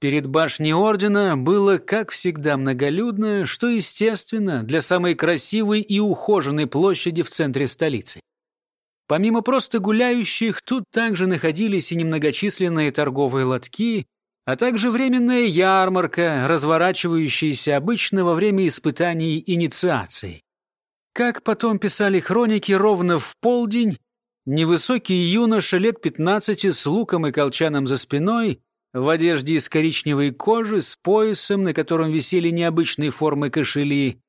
Перед башней ордена было, как всегда, многолюдно, что естественно для самой красивой и ухоженной площади в центре столицы. Помимо просто гуляющих, тут также находились и немногочисленные торговые лотки, а также временная ярмарка, разворачивающаяся обычно во время испытаний инициации. Как потом писали хроники, ровно в полдень невысокий юноша лет пятнадцати с луком и колчаном за спиной, в одежде из коричневой кожи, с поясом, на котором висели необычные формы кошели,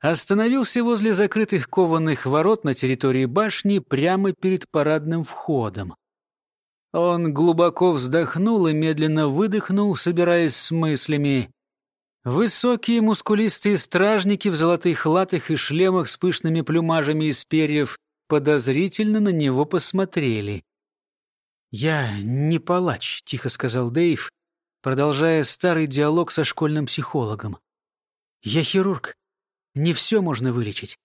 остановился возле закрытых кованых ворот на территории башни прямо перед парадным входом. Он глубоко вздохнул и медленно выдохнул, собираясь с мыслями. Высокие мускулистые стражники в золотых латах и шлемах с пышными плюмажами из перьев подозрительно на него посмотрели. «Я не палач», — тихо сказал Дэйв, продолжая старый диалог со школьным психологом. «Я хирург. Не все можно вылечить.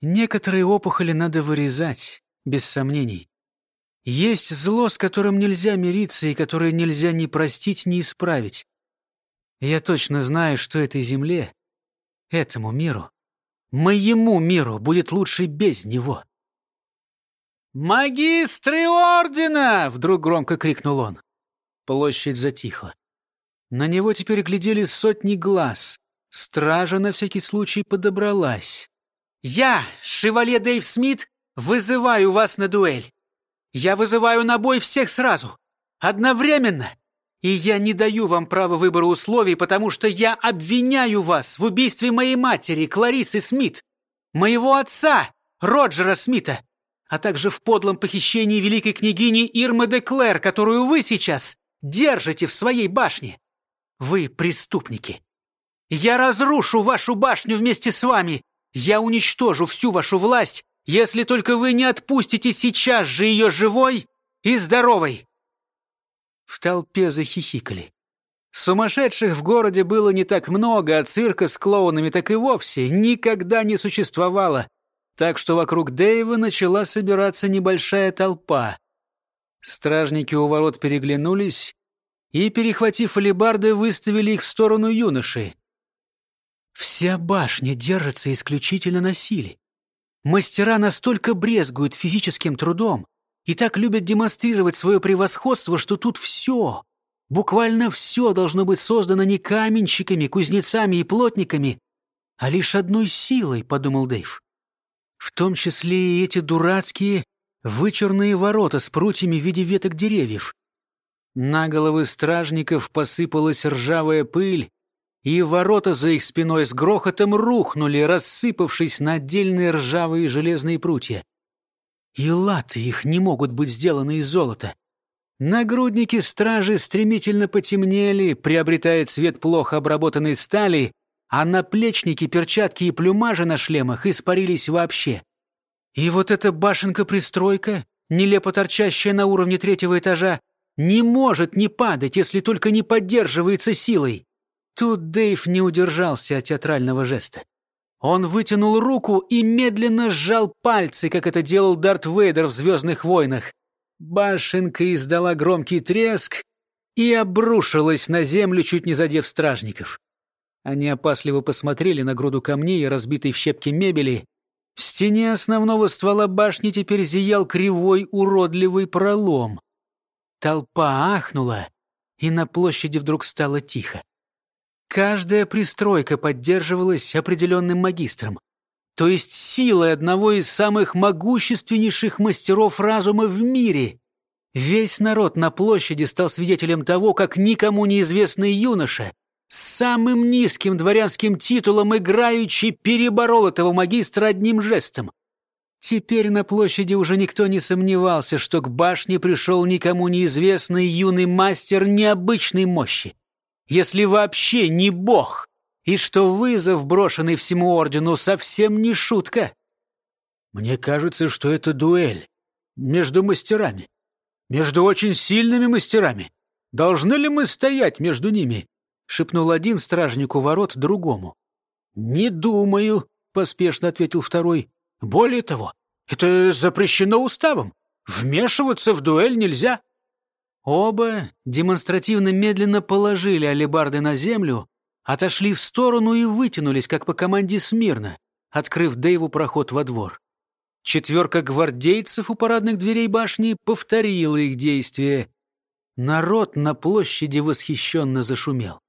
Некоторые опухоли надо вырезать, без сомнений. Есть зло, с которым нельзя мириться и которое нельзя ни простить, ни исправить. Я точно знаю, что этой земле, этому миру, моему миру будет лучше без него. «Магистры ордена!» — вдруг громко крикнул он. Площадь затихла. На него теперь глядели сотни глаз. Стража на всякий случай подобралась. «Я, шевале Дэйв Смит, вызываю вас на дуэль. Я вызываю на бой всех сразу, одновременно. И я не даю вам права выбора условий, потому что я обвиняю вас в убийстве моей матери, Кларисы Смит, моего отца, Роджера Смита, а также в подлом похищении великой княгини Ирмы де Клэр, которую вы сейчас держите в своей башне. Вы преступники. Я разрушу вашу башню вместе с вами. Я уничтожу всю вашу власть, если только вы не отпустите сейчас же ее живой и здоровой!» В толпе захихикали. Сумасшедших в городе было не так много, а цирка с клоунами так и вовсе никогда не существовало, так что вокруг Дэйва начала собираться небольшая толпа. Стражники у ворот переглянулись и, перехватив алебарды, выставили их в сторону юноши. Вся башня держится исключительно на силе. Мастера настолько брезгуют физическим трудом и так любят демонстрировать свое превосходство, что тут все, буквально все должно быть создано не каменщиками, кузнецами и плотниками, а лишь одной силой, подумал Дэйв. В том числе и эти дурацкие вычурные ворота с прутьями в виде веток деревьев. На головы стражников посыпалась ржавая пыль, и ворота за их спиной с грохотом рухнули, рассыпавшись на отдельные ржавые железные прутья. И латы их не могут быть сделаны из золота. Нагрудники стражи стремительно потемнели, приобретая цвет плохо обработанной стали, а наплечники, перчатки и плюмажи на шлемах испарились вообще. И вот эта башенка-пристройка, нелепо торчащая на уровне третьего этажа, не может не падать, если только не поддерживается силой. Тут Дэйв не удержался от театрального жеста. Он вытянул руку и медленно сжал пальцы, как это делал Дарт Вейдер в «Звездных войнах». Башенка издала громкий треск и обрушилась на землю, чуть не задев стражников. Они опасливо посмотрели на груду камней и разбитой в щепки мебели. В стене основного ствола башни теперь зиял кривой уродливый пролом. Толпа ахнула, и на площади вдруг стало тихо. Каждая пристройка поддерживалась определенным магистром, то есть силой одного из самых могущественнейших мастеров разума в мире. Весь народ на площади стал свидетелем того, как никому неизвестный юноша с самым низким дворянским титулом играючи переборол этого магистра одним жестом. Теперь на площади уже никто не сомневался, что к башне пришел никому неизвестный юный мастер необычной мощи если вообще не бог, и что вызов, брошенный всему ордену, совсем не шутка. Мне кажется, что это дуэль между мастерами, между очень сильными мастерами. Должны ли мы стоять между ними? Шепнул один стражник у ворот другому. Не думаю, поспешно ответил второй. Более того, это запрещено уставом. Вмешиваться в дуэль нельзя. Оба демонстративно медленно положили алебарды на землю, отошли в сторону и вытянулись, как по команде смирно, открыв Дэйву проход во двор. Четверка гвардейцев у парадных дверей башни повторила их действия. Народ на площади восхищенно зашумел.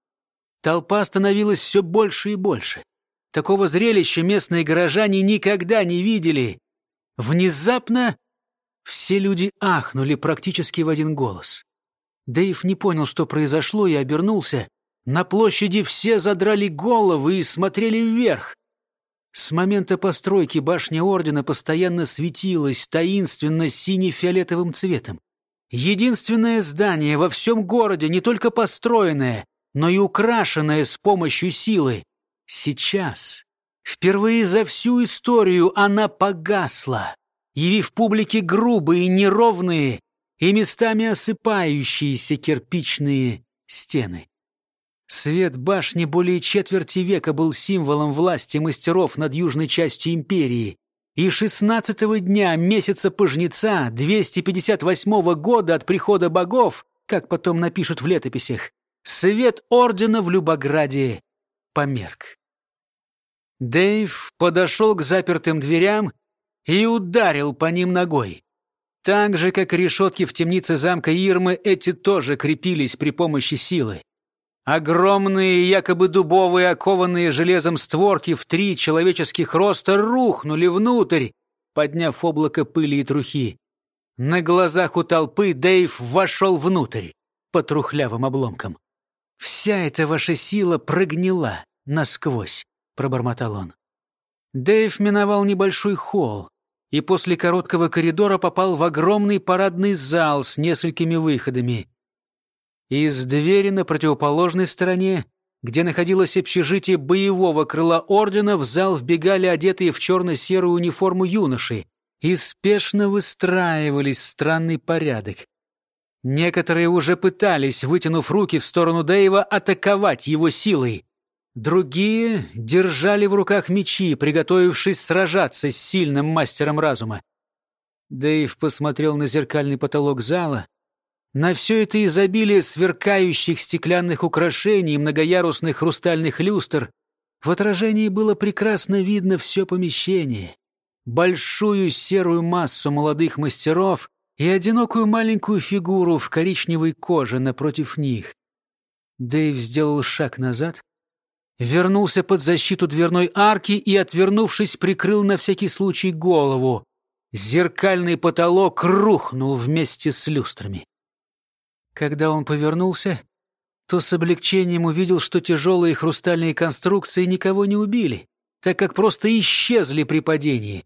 Толпа становилась все больше и больше. Такого зрелища местные горожане никогда не видели. Внезапно все люди ахнули практически в один голос. Дэйв не понял, что произошло, и обернулся. На площади все задрали головы и смотрели вверх. С момента постройки башня Ордена постоянно светилась таинственно сине-фиолетовым цветом. Единственное здание во всем городе, не только построенное, но и украшенное с помощью силы. Сейчас, впервые за всю историю, она погасла, явив публике грубые, неровные и местами осыпающиеся кирпичные стены. Свет башни более четверти века был символом власти мастеров над южной частью империи. И шестнадцатого дня месяца Пожнеца 258 года от прихода богов, как потом напишут в летописях, свет ордена в Любограде померк. Дэйв подошел к запертым дверям и ударил по ним ногой. Так же, как решетки в темнице замка Ирмы, эти тоже крепились при помощи силы. Огромные, якобы дубовые, окованные железом створки в три человеческих роста рухнули внутрь, подняв облако пыли и трухи. На глазах у толпы Дэйв вошел внутрь по трухлявым обломкам. «Вся эта ваша сила прогнила насквозь», — пробормотал он. Дэйв миновал небольшой холл и после короткого коридора попал в огромный парадный зал с несколькими выходами. Из двери на противоположной стороне, где находилось общежитие боевого крыла ордена, в зал вбегали одетые в черно-серую униформу юноши и спешно выстраивались в странный порядок. Некоторые уже пытались, вытянув руки в сторону Дэйва, атаковать его силой. Другие держали в руках мечи, приготовившись сражаться с сильным мастером разума. Дэйв посмотрел на зеркальный потолок зала. На все это изобилие сверкающих стеклянных украшений и многоярусных хрустальных люстр в отражении было прекрасно видно все помещение. Большую серую массу молодых мастеров и одинокую маленькую фигуру в коричневой коже напротив них. Дэйв сделал шаг назад, вернулся под защиту дверной арки и, отвернувшись, прикрыл на всякий случай голову. Зеркальный потолок рухнул вместе с люстрами. Когда он повернулся, то с облегчением увидел, что тяжелые хрустальные конструкции никого не убили, так как просто исчезли при падении.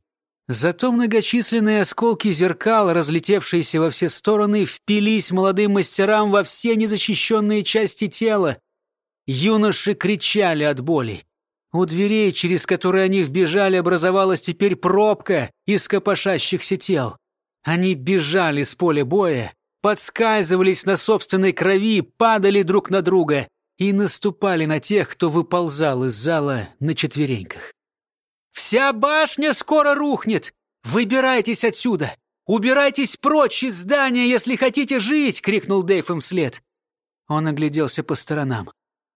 Зато многочисленные осколки зеркал, разлетевшиеся во все стороны, впились молодым мастерам во все незащищенные части тела. Юноши кричали от боли. У дверей, через которые они вбежали, образовалась теперь пробка из копошащихся тел. Они бежали с поля боя, подскальзывались на собственной крови, падали друг на друга и наступали на тех, кто выползал из зала на четвереньках. Вся башня скоро рухнет! Выбирайтесь отсюда! Убирайтесь прочь из здания, если хотите жить!» — крикнул Дэйв им вслед. Он огляделся по сторонам.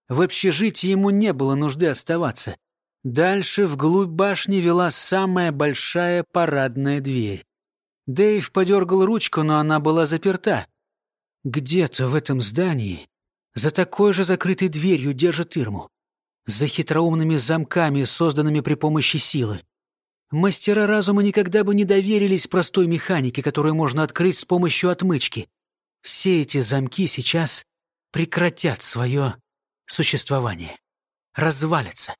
В общежитии ему не было нужды оставаться. Дальше вглубь башни вела самая большая парадная дверь. Дэйв подергал ручку, но она была заперта. Где-то в этом здании за такой же закрытой дверью держат Ирму за хитроумными замками, созданными при помощи силы. Мастера разума никогда бы не доверились простой механике, которую можно открыть с помощью отмычки. Все эти замки сейчас прекратят свое существование. Развалятся,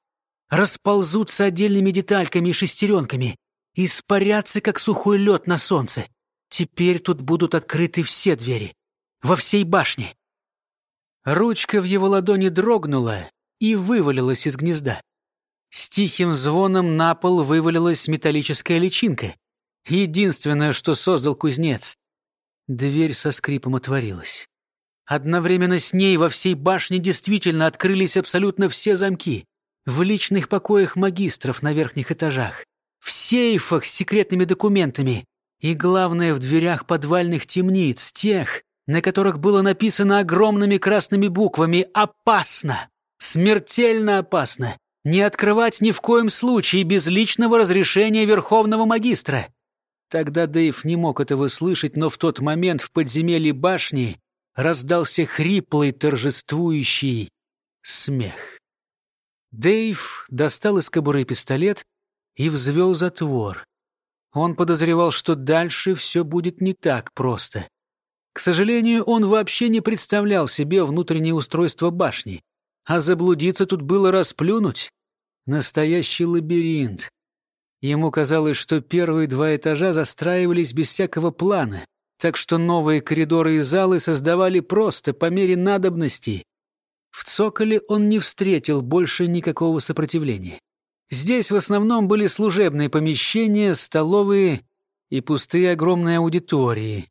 расползутся отдельными детальками и шестеренками, испарятся, как сухой лед на солнце. Теперь тут будут открыты все двери. Во всей башне. Ручка в его ладони дрогнула, и вывалилась из гнезда. С тихим звоном на пол вывалилась металлическая личинка. Единственное, что создал кузнец. Дверь со скрипом отворилась. Одновременно с ней во всей башне действительно открылись абсолютно все замки. В личных покоях магистров на верхних этажах, в сейфах с секретными документами и, главное, в дверях подвальных темниц, тех, на которых было написано огромными красными буквами «Опасно! Смертельно опасно! Не открывать ни в коем случае без личного разрешения Верховного Магистра!» Тогда Дэйв не мог этого слышать, но в тот момент в подземелье башни раздался хриплый торжествующий смех. Дэйв достал из кобуры пистолет и взвел затвор. Он подозревал, что дальше все будет не так просто. К сожалению, он вообще не представлял себе внутреннее устройство башни, а заблудиться тут было расплюнуть. Настоящий лабиринт. Ему казалось, что первые два этажа застраивались без всякого плана, так что новые коридоры и залы создавали просто по мере надобности. В цоколе он не встретил больше никакого сопротивления. Здесь в основном были служебные помещения, столовые и пустые огромные аудитории.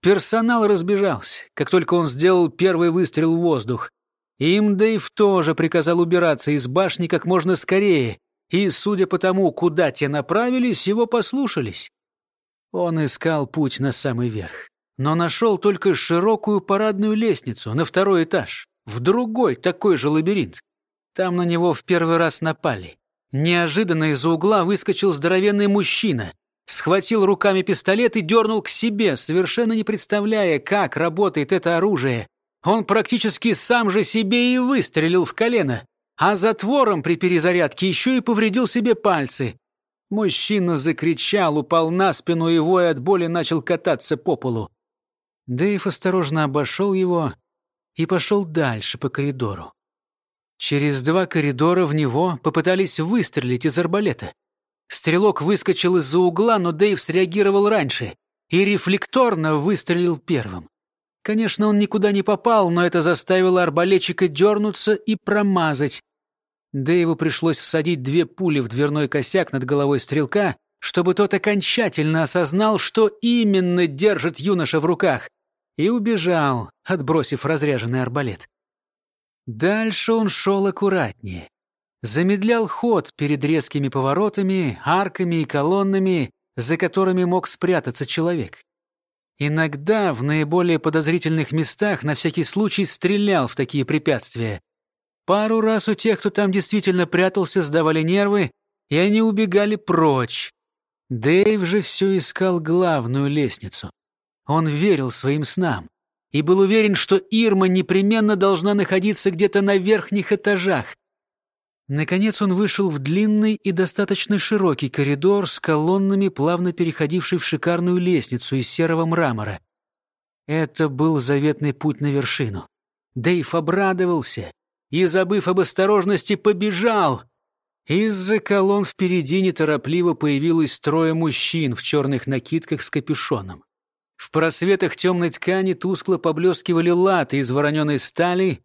Персонал разбежался, как только он сделал первый выстрел в воздух. Им Дэйв тоже приказал убираться из башни как можно скорее, и, судя по тому, куда те направились, его послушались. Он искал путь на самый верх, но нашел только широкую парадную лестницу на второй этаж, в другой такой же лабиринт. Там на него в первый раз напали. Неожиданно из-за угла выскочил здоровенный мужчина, схватил руками пистолет и дернул к себе, совершенно не представляя, как работает это оружие. Он практически сам же себе и выстрелил в колено а затвором при перезарядке еще и повредил себе пальцы. Мужчина закричал, упал на спину и, воя от боли, начал кататься по полу. Дэйв осторожно обошел его и пошел дальше по коридору. Через два коридора в него попытались выстрелить из арбалета. Стрелок выскочил из-за угла, но Дэйв среагировал раньше и рефлекторно выстрелил первым. Конечно, он никуда не попал, но это заставило арбалетчика дернуться и промазать. Дэйву пришлось всадить две пули в дверной косяк над головой стрелка, чтобы тот окончательно осознал, что именно держит юноша в руках, и убежал, отбросив разряженный арбалет. Дальше он шел аккуратнее. Замедлял ход перед резкими поворотами, арками и колоннами, за которыми мог спрятаться человек. Иногда в наиболее подозрительных местах на всякий случай стрелял в такие препятствия, Пару раз у тех, кто там действительно прятался, сдавали нервы, и они убегали прочь. Дэйв же все искал главную лестницу. Он верил своим снам и был уверен, что Ирма непременно должна находиться где-то на верхних этажах. Наконец он вышел в длинный и достаточно широкий коридор с колоннами, плавно переходивший в шикарную лестницу из серого мрамора. Это был заветный путь на вершину. Дэйв обрадовался и, забыв об осторожности, побежал. Из-за колонн впереди неторопливо появилось трое мужчин в черных накидках с капюшоном. В просветах темной ткани тускло поблескивали латы из вороненой стали.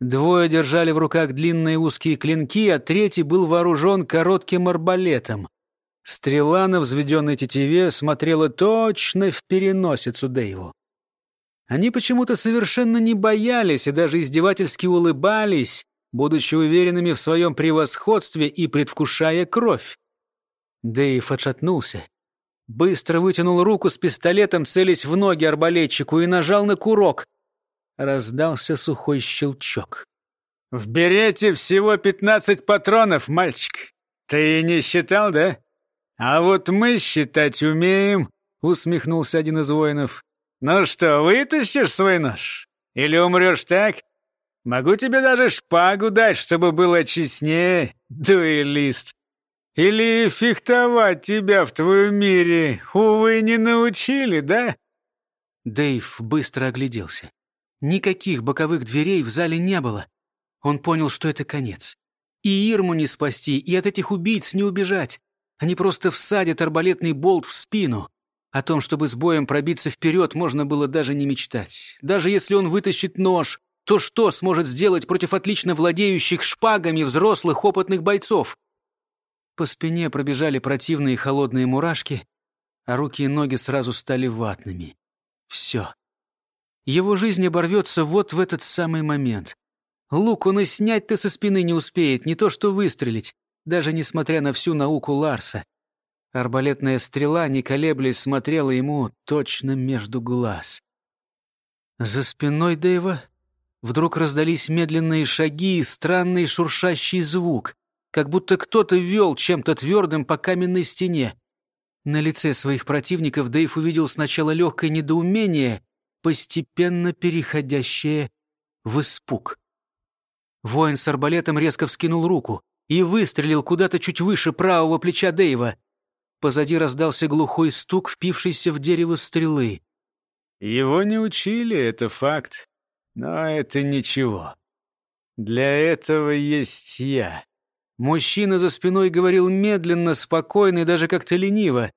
Двое держали в руках длинные узкие клинки, а третий был вооружен коротким арбалетом. Стрела на взведенной тетиве смотрела точно в переносицу Дэйву. Они почему-то совершенно не боялись и даже издевательски улыбались, будучи уверенными в своем превосходстве и предвкушая кровь. Дэйв отшатнулся. Быстро вытянул руку с пистолетом, целясь в ноги арбалетчику, и нажал на курок. Раздался сухой щелчок. «В берете всего пятнадцать патронов, мальчик. Ты не считал, да? А вот мы считать умеем», — усмехнулся один из воинов. «Ну что, вытащишь свой нож? Или умрешь так? Могу тебе даже шпагу дать, чтобы было честнее, дуэлист. Или фехтовать тебя в твоем мире, увы, не научили, да?» Дэйв быстро огляделся. Никаких боковых дверей в зале не было. Он понял, что это конец. И Ирму не спасти, и от этих убийц не убежать. Они просто всадят арбалетный болт в спину. О том, чтобы с боем пробиться вперед, можно было даже не мечтать. Даже если он вытащит нож, то что сможет сделать против отлично владеющих шпагами взрослых опытных бойцов? По спине пробежали противные холодные мурашки, а руки и ноги сразу стали ватными. Все. Его жизнь оборвется вот в этот самый момент. Лук он и снять-то со спины не успеет, не то что выстрелить, даже несмотря на всю науку Ларса. Арбалетная стрела, не колеблясь, смотрела ему точно между глаз. За спиной Дэйва вдруг раздались медленные шаги и странный шуршащий звук, как будто кто-то вел чем-то твердым по каменной стене. На лице своих противников Дэйв увидел сначала легкое недоумение, постепенно переходящее в испуг. Воин с арбалетом резко вскинул руку и выстрелил куда-то чуть выше правого плеча Дэйва. Позади раздался глухой стук, впившийся в дерево стрелы. Его не учили, это факт. Но это ничего. Для этого есть я. Мужчина за спиной говорил медленно, спокойно и даже как-то лениво.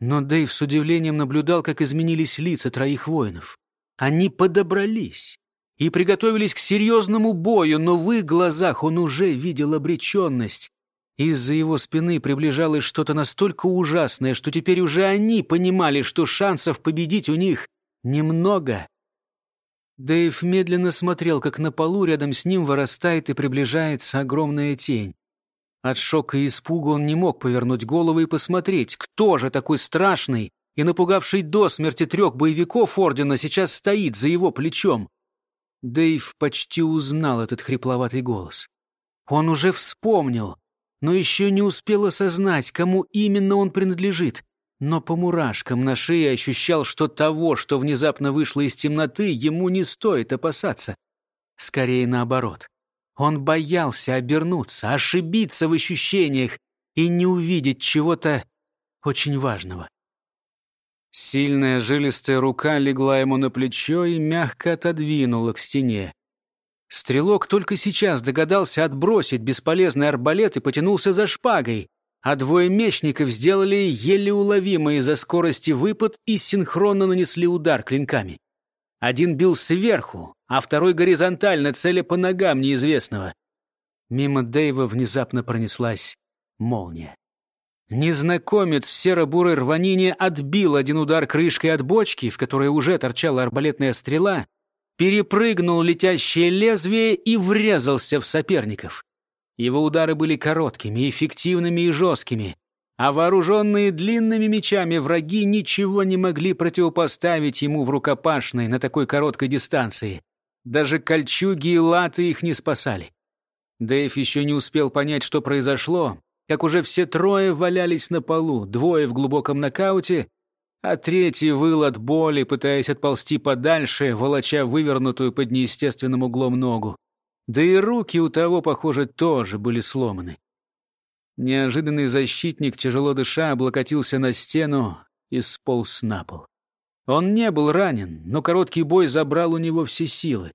Но Дэйв с удивлением наблюдал, как изменились лица троих воинов. Они подобрались и приготовились к серьезному бою, но в их глазах он уже видел обреченность. Из-за его спины приближалось что-то настолько ужасное, что теперь уже они понимали, что шансов победить у них немного. Дэйв медленно смотрел, как на полу рядом с ним вырастает и приближается огромная тень. От шока и испуга он не мог повернуть голову и посмотреть, кто же такой страшный и напугавший до смерти трех боевиков Ордена сейчас стоит за его плечом. Дэйв почти узнал этот хрипловатый голос. Он уже вспомнил, но еще не успел осознать, кому именно он принадлежит. Но по мурашкам на шее ощущал, что того, что внезапно вышло из темноты, ему не стоит опасаться. Скорее наоборот. Он боялся обернуться, ошибиться в ощущениях и не увидеть чего-то очень важного. Сильная жилистая рука легла ему на плечо и мягко отодвинула к стене. Стрелок только сейчас догадался отбросить бесполезный арбалет и потянулся за шпагой, а двое мечников сделали еле уловимый из-за скорости выпад и синхронно нанесли удар клинками. Один бил сверху, а второй горизонтально, целя по ногам неизвестного. Мимо Дэйва внезапно пронеслась молния. Незнакомец в серо-бурой рванине отбил один удар крышкой от бочки, в которой уже торчала арбалетная стрела, перепрыгнул летящее лезвие и врезался в соперников. Его удары были короткими, эффективными и жесткими, а вооруженные длинными мечами враги ничего не могли противопоставить ему в рукопашной на такой короткой дистанции. Даже кольчуги и латы их не спасали. Дэйв еще не успел понять, что произошло, как уже все трое валялись на полу, двое в глубоком нокауте, а третий выл от боли, пытаясь отползти подальше, волоча вывернутую под неестественным углом ногу. Да и руки у того, похоже, тоже были сломаны. Неожиданный защитник, тяжело дыша, облокотился на стену и сполз на пол. Он не был ранен, но короткий бой забрал у него все силы.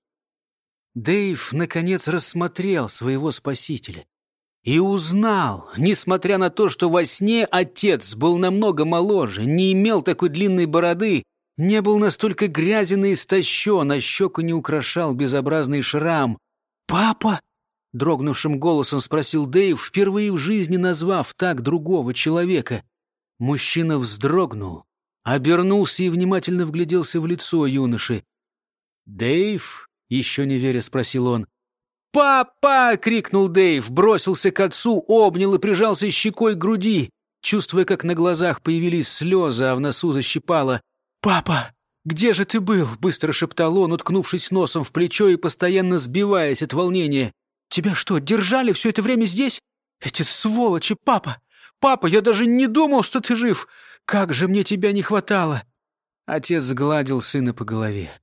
Дэйв, наконец, рассмотрел своего спасителя. И узнал, несмотря на то, что во сне отец был намного моложе, не имел такой длинной бороды, не был настолько грязен и истощен, а щеку не украшал безобразный шрам. «Папа!» — дрогнувшим голосом спросил Дэйв, впервые в жизни назвав так другого человека. Мужчина вздрогнул, обернулся и внимательно вгляделся в лицо юноши. «Дэйв?» — еще не веря спросил он. «Папа!» — крикнул Дэйв, бросился к отцу, обнял и прижался щекой к груди, чувствуя, как на глазах появились слезы, а в носу защипало. «Папа, где же ты был?» — быстро шептал он, уткнувшись носом в плечо и постоянно сбиваясь от волнения. «Тебя что, держали все это время здесь? Эти сволочи, папа! Папа, я даже не думал, что ты жив! Как же мне тебя не хватало!» Отец гладил сына по голове.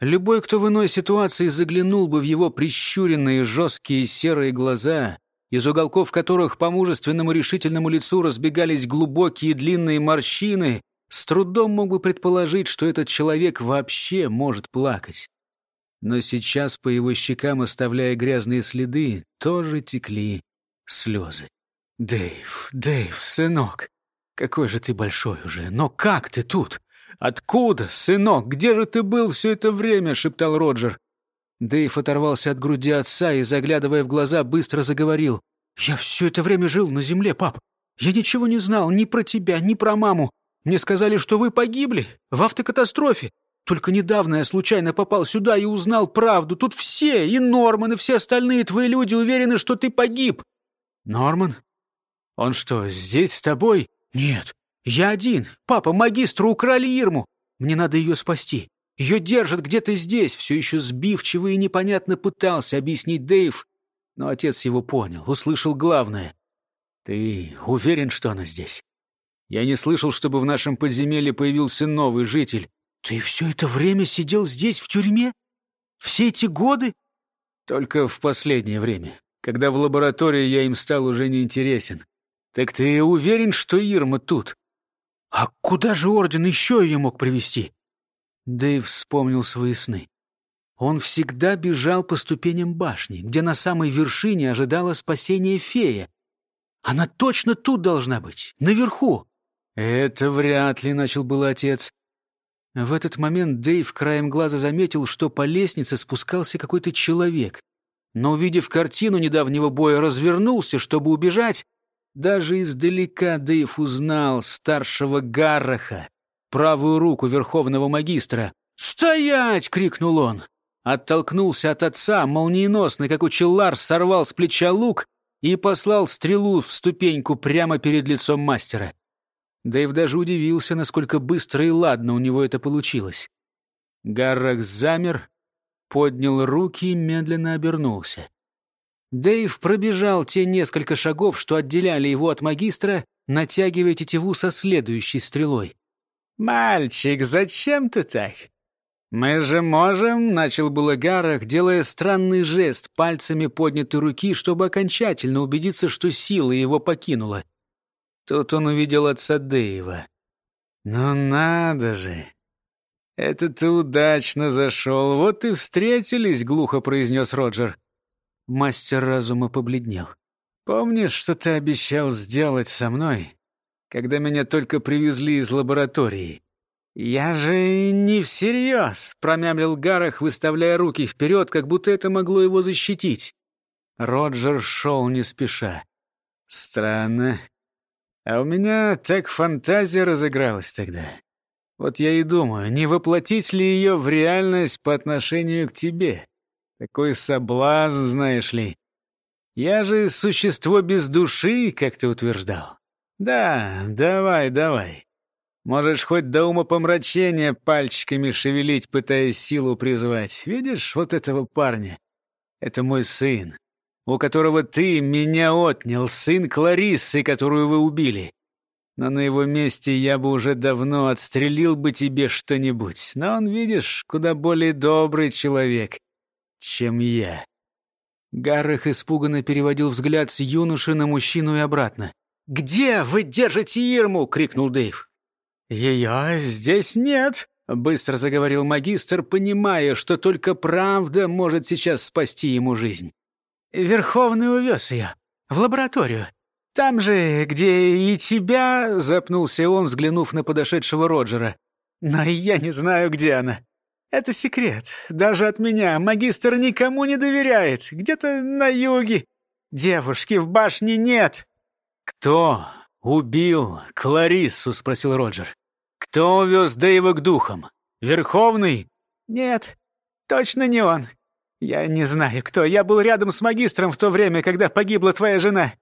Любой, кто в иной ситуации заглянул бы в его прищуренные, жесткие серые глаза, из уголков которых по мужественному решительному лицу разбегались глубокие длинные морщины, с трудом мог бы предположить, что этот человек вообще может плакать. Но сейчас по его щекам, оставляя грязные следы, тоже текли слезы. «Дэйв, Дэйв, сынок, какой же ты большой уже, но как ты тут? «Откуда, сынок? Где же ты был все это время?» — шептал Роджер. Дэйв оторвался от груди отца и, заглядывая в глаза, быстро заговорил. «Я все это время жил на земле, пап. Я ничего не знал ни про тебя, ни про маму. Мне сказали, что вы погибли в автокатастрофе. Только недавно я случайно попал сюда и узнал правду. Тут все, и Норман, и все остальные твои люди уверены, что ты погиб». «Норман? Он что, здесь с тобой?» «Нет, «Я один. Папа, магистру украли Ирму. Мне надо ее спасти. Ее держат где-то здесь!» Все еще сбивчиво и непонятно пытался объяснить Дэйв, но отец его понял, услышал главное. «Ты уверен, что она здесь? Я не слышал, чтобы в нашем подземелье появился новый житель. Ты все это время сидел здесь, в тюрьме? Все эти годы?» «Только в последнее время, когда в лаборатории я им стал уже неинтересен. Так ты уверен, что Ирма тут?» «А куда же Орден еще ее мог привести? Дэйв вспомнил свои сны. Он всегда бежал по ступеням башни, где на самой вершине ожидала спасение фея. Она точно тут должна быть, наверху. «Это вряд ли», — начал был отец. В этот момент Дэйв краем глаза заметил, что по лестнице спускался какой-то человек. Но, увидев картину недавнего боя, развернулся, чтобы убежать. Даже издалека Дэйв узнал старшего Гарраха, правую руку верховного магистра. «Стоять!» — крикнул он. Оттолкнулся от отца, молниеносно, как учил Ларс, сорвал с плеча лук и послал стрелу в ступеньку прямо перед лицом мастера. Дэйв даже удивился, насколько быстро и ладно у него это получилось. Гаррах замер, поднял руки и медленно обернулся. Дэйв пробежал те несколько шагов, что отделяли его от магистра, натягивая тетиву со следующей стрелой. «Мальчик, зачем ты так? Мы же можем...» — начал было делая странный жест пальцами поднятой руки, чтобы окончательно убедиться, что сила его покинула. Тут он увидел отца Дэйва. «Ну надо же! Это ты удачно зашел, вот и встретились», — глухо произнес Роджер. Мастер разума побледнел. «Помнишь, что ты обещал сделать со мной?» когда меня только привезли из лаборатории. «Я же не всерьез», — промямлил Гарах, выставляя руки вперед, как будто это могло его защитить. Роджер шел не спеша. «Странно. А у меня так фантазия разыгралась тогда. Вот я и думаю, не воплотить ли ее в реальность по отношению к тебе? Такой соблазн, знаешь ли. Я же существо без души, как ты утверждал. «Да, давай, давай. Можешь хоть до ума помрачения пальчиками шевелить, пытаясь силу призвать. Видишь вот этого парня? Это мой сын, у которого ты меня отнял, сын Клариссы, которую вы убили. Но на его месте я бы уже давно отстрелил бы тебе что-нибудь. Но он, видишь, куда более добрый человек, чем я». Гаррах испуганно переводил взгляд с юноши на мужчину и обратно. «Где вы держите Ирму?» — крикнул Дэйв. «Ее здесь нет», — быстро заговорил магистр, понимая, что только правда может сейчас спасти ему жизнь. «Верховный увез ее в лабораторию. Там же, где и тебя...» — запнулся он, взглянув на подошедшего Роджера. «Но я не знаю, где она. Это секрет. Даже от меня. Магистр никому не доверяет. Где-то на юге. Девушки в башне нет. «Кто убил Клариссу?» — спросил Роджер. «Кто увез Дэйва к духам? Верховный?» «Нет, точно не он. Я не знаю, кто. Я был рядом с магистром в то время, когда погибла твоя жена.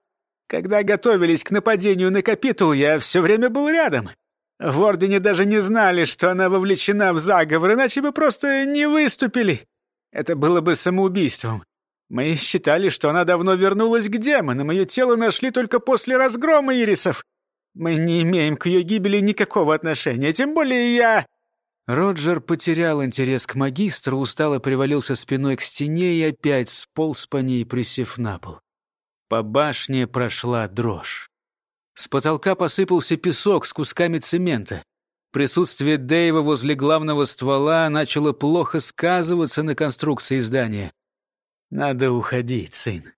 Когда готовились к нападению на капитул, я все время был рядом. В Ордене даже не знали, что она вовлечена в заговор, иначе бы просто не выступили. Это было бы самоубийством. Мы считали, что она давно вернулась к демонам. Ее тело нашли только после разгрома ирисов. Мы не имеем к ее гибели никакого отношения, тем более я...» Роджер потерял интерес к магистру, устало привалился спиной к стене и опять сполз по ней, присев на пол. По башне прошла дрожь. С потолка посыпался песок с кусками цемента. Присутствие Дэйва возле главного ствола начало плохо сказываться на конструкции здания. Надо уходить, сын.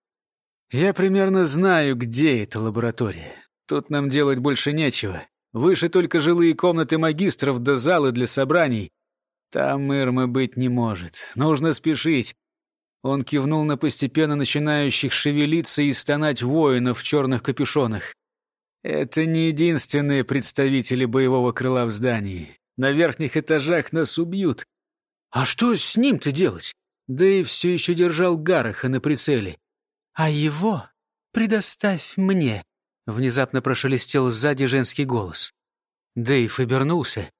Я примерно знаю, где эта лаборатория. Тут нам делать больше нечего. Выше только жилые комнаты магистров да залы для собраний. Там Ирмы быть не может. Нужно спешить. Он кивнул на постепенно начинающих шевелиться и стонать воинов в черных капюшонах. Это не единственные представители боевого крыла в здании. На верхних этажах нас убьют. А что с ним-то делать? Дэйв все еще держал Гараха на прицеле. «А его предоставь мне», — внезапно прошелестел сзади женский голос. Дэйв обернулся.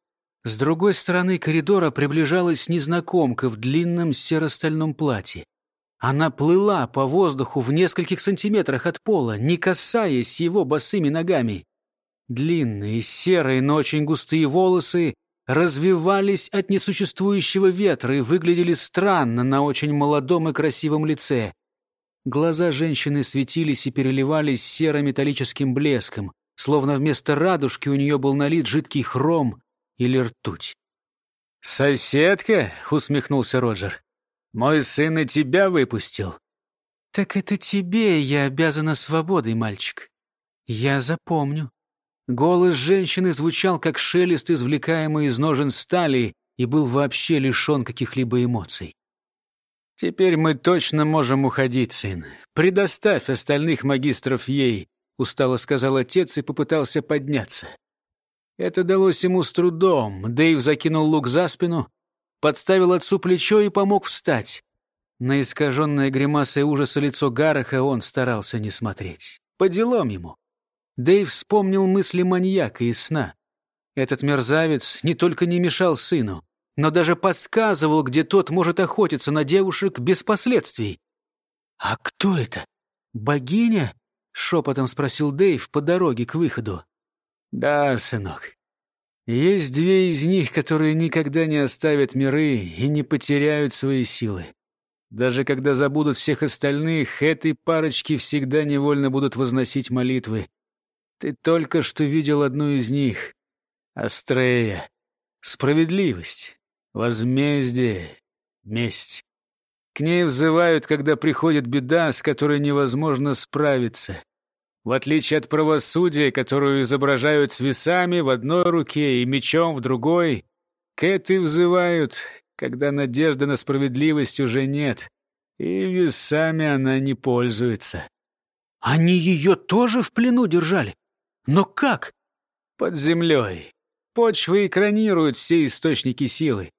С другой стороны коридора приближалась незнакомка в длинном серо-стальном платье. Она плыла по воздуху в нескольких сантиметрах от пола, не касаясь его босыми ногами. Длинные, серые, но очень густые волосы развивались от несуществующего ветра и выглядели странно на очень молодом и красивом лице. Глаза женщины светились и переливались серо-металлическим блеском, словно вместо радужки у нее был налит жидкий хром или ртуть. «Соседка?» — усмехнулся Роджер. «Мой сын и тебя выпустил». «Так это тебе я обязана свободой, мальчик. Я запомню». Голос женщины звучал, как шелест, извлекаемый из ножен стали, и был вообще лишен каких-либо эмоций. «Теперь мы точно можем уходить, сын. Предоставь остальных магистров ей», — устало сказал отец и попытался подняться. Это далось ему с трудом. Дэйв закинул лук за спину, подставил отцу плечо и помог встать. На искаженное гримасой ужаса лицо Гараха он старался не смотреть. По делам ему. Дэйв вспомнил мысли маньяка из сна. Этот мерзавец не только не мешал сыну, но даже подсказывал, где тот может охотиться на девушек без последствий. «А кто это? Богиня?» — шепотом спросил Дэйв по дороге к выходу. «Да, сынок. Есть две из них, которые никогда не оставят миры и не потеряют свои силы. Даже когда забудут всех остальных, этой парочке всегда невольно будут возносить молитвы. Ты только что видел одну из них. Астрея. Справедливость. Возмездие. Месть. К ней взывают, когда приходит беда, с которой невозможно справиться. В отличие от правосудия, которую изображают с весами в одной руке и мечом в другой, к этой взывают, когда надежды на справедливость уже нет, и весами она не пользуется. Они ее тоже в плену держали? Но как? Под землей. Почва экранирует все источники силы.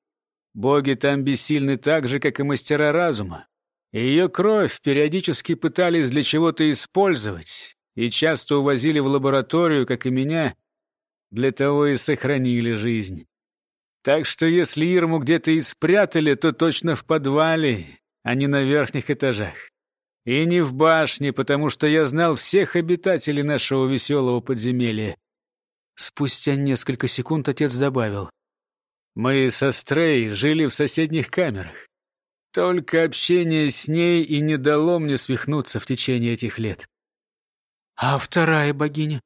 Боги там бессильны так же, как и мастера разума. Ее кровь периодически пытались для чего-то использовать и часто увозили в лабораторию, как и меня, для того и сохранили жизнь. Так что если Ирму где-то и спрятали, то точно в подвале, а не на верхних этажах. И не в башне, потому что я знал всех обитателей нашего веселого подземелья. Спустя несколько секунд отец добавил. Мы со Стрей жили в соседних камерах. Только общение с ней и не дало мне свихнуться в течение этих лет. «А вторая богиня?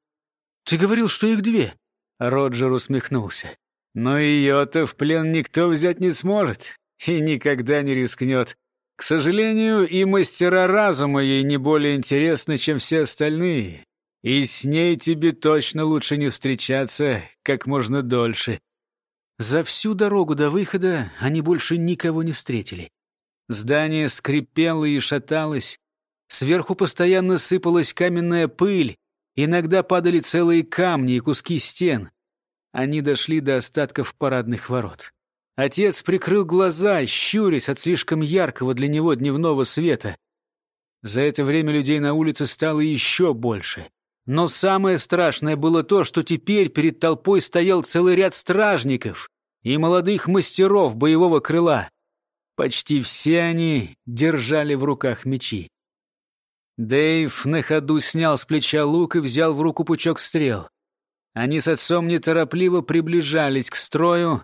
Ты говорил, что их две?» Роджер усмехнулся. «Но ее-то в плен никто взять не сможет и никогда не рискнет. К сожалению, и мастера разума ей не более интересны, чем все остальные. И с ней тебе точно лучше не встречаться как можно дольше. За всю дорогу до выхода они больше никого не встретили. Здание скрипело и шаталось. Сверху постоянно сыпалась каменная пыль. Иногда падали целые камни и куски стен. Они дошли до остатков парадных ворот. Отец прикрыл глаза, щурясь от слишком яркого для него дневного света. За это время людей на улице стало еще больше. Но самое страшное было то, что теперь перед толпой стоял целый ряд стражников и молодых мастеров боевого крыла. Почти все они держали в руках мечи. Дэйв на ходу снял с плеча лук и взял в руку пучок стрел. Они с отцом неторопливо приближались к строю,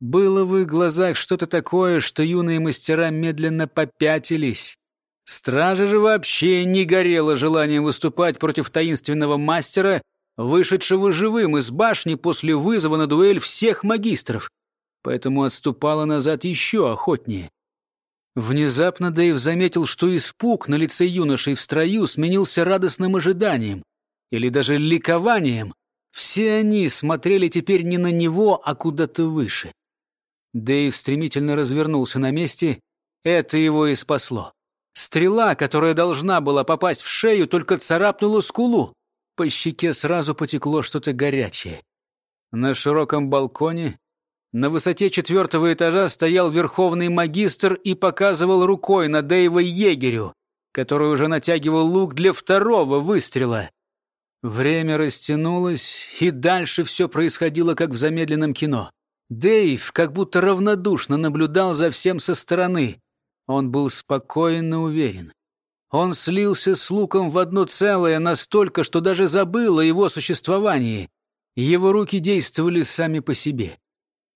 было в их глазах что-то такое, что юные мастера медленно попятились. Стража же вообще не горела желанием выступать против таинственного мастера, вышедшего живым из башни после вызова на дуэль всех магистров, поэтому отступала назад еще охотнее. Внезапно Дэйв заметил, что испуг на лице юношей в строю сменился радостным ожиданием или даже ликованием. Все они смотрели теперь не на него, а куда-то выше. Дэйв стремительно развернулся на месте. Это его и спасло. Стрела, которая должна была попасть в шею, только царапнула скулу. По щеке сразу потекло что-то горячее. На широком балконе, на высоте четвертого этажа, стоял верховный магистр и показывал рукой на Дэйва егерю, который уже натягивал лук для второго выстрела. Время растянулось, и дальше все происходило, как в замедленном кино. Дэйв как будто равнодушно наблюдал за всем со стороны. Он был спокойно уверен. Он слился с луком в одно целое настолько, что даже забыл о его существовании. Его руки действовали сами по себе.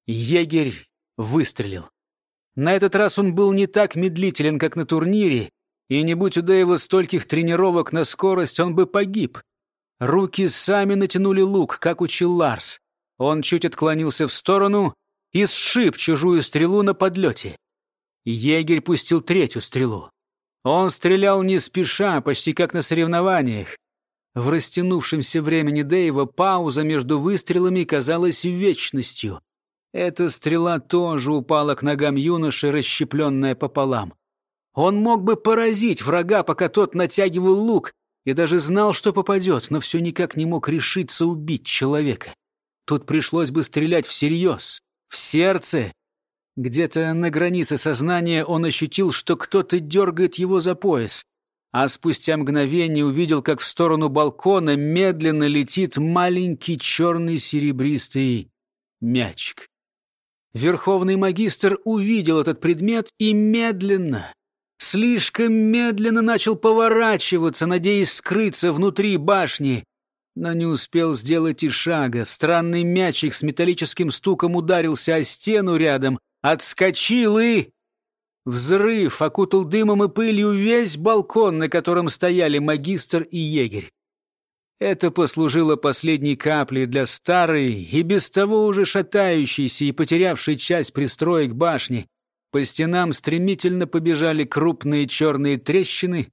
Егерь выстрелил. На этот раз он был не так медлителен, как на турнире, и не будь у Дэйва стольких тренировок на скорость, он бы погиб. Руки сами натянули лук, как учил Ларс. Он чуть отклонился в сторону и сшиб чужую стрелу на подлете. Егерь пустил третью стрелу. Он стрелял не спеша, почти как на соревнованиях. В растянувшемся времени Дэйва пауза между выстрелами казалась вечностью. Эта стрела тоже упала к ногам юноши, расщепленная пополам. Он мог бы поразить врага, пока тот натягивал лук, и даже знал, что попадет, но все никак не мог решиться убить человека. Тут пришлось бы стрелять всерьез, в сердце. Где-то на границе сознания он ощутил, что кто-то дергает его за пояс, а спустя мгновение увидел, как в сторону балкона медленно летит маленький черный серебристый мячик. Верховный магистр увидел этот предмет и медленно, слишком медленно начал поворачиваться, надеясь скрыться внутри башни, но не успел сделать и шага. Странный мячик с металлическим стуком ударился о стену рядом, отскочил и... Взрыв окутал дымом и пылью весь балкон, на котором стояли магистр и егерь. Это послужило последней каплей для старой и без того уже шатающейся и потерявшей часть пристроек башни. По стенам стремительно побежали крупные черные трещины.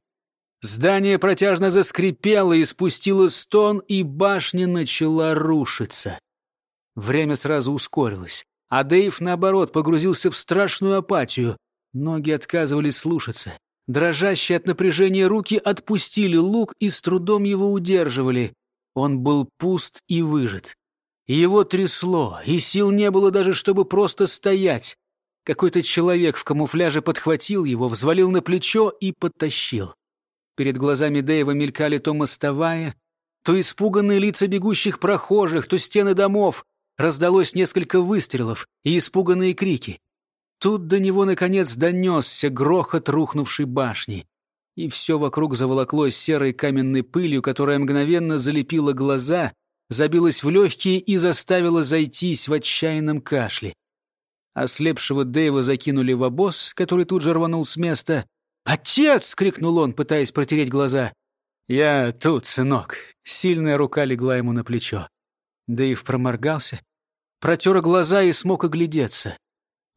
Здание протяжно заскрипело и спустило стон, и башня начала рушиться. Время сразу ускорилось, а Дэйв, наоборот, погрузился в страшную апатию. Ноги отказывались слушаться. Дрожащие от напряжения руки отпустили лук и с трудом его удерживали. Он был пуст и выжат. Его трясло, и сил не было даже, чтобы просто стоять. Какой-то человек в камуфляже подхватил его, взвалил на плечо и подтащил. Перед глазами Дэйва мелькали то мостовая, то испуганные лица бегущих прохожих, то стены домов. Раздалось несколько выстрелов и испуганные крики. Тут до него, наконец, донесся грохот рухнувшей башни. И все вокруг заволоклось серой каменной пылью, которая мгновенно залепила глаза, забилась в легкие и заставила зайтись в отчаянном кашле. Ослепшего Дэйва закинули в обоз, который тут же рванул с места. «Отец!» — крикнул он, пытаясь протереть глаза. «Я тут, сынок». Сильная рука легла ему на плечо. Дэйв проморгался, протер глаза и смог оглядеться.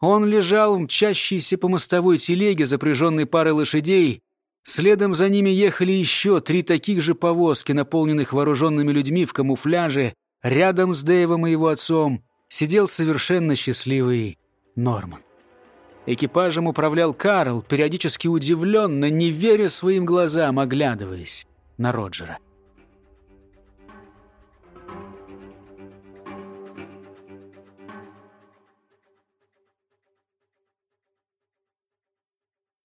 Он лежал в мчащейся по мостовой телеге, запряженной парой лошадей. Следом за ними ехали еще три таких же повозки, наполненных вооруженными людьми в камуфляже. Рядом с Дэйвом и его отцом сидел совершенно счастливый Норман. Экипажем управлял Карл, периодически удивленно, не веря своим глазам, оглядываясь на Роджера.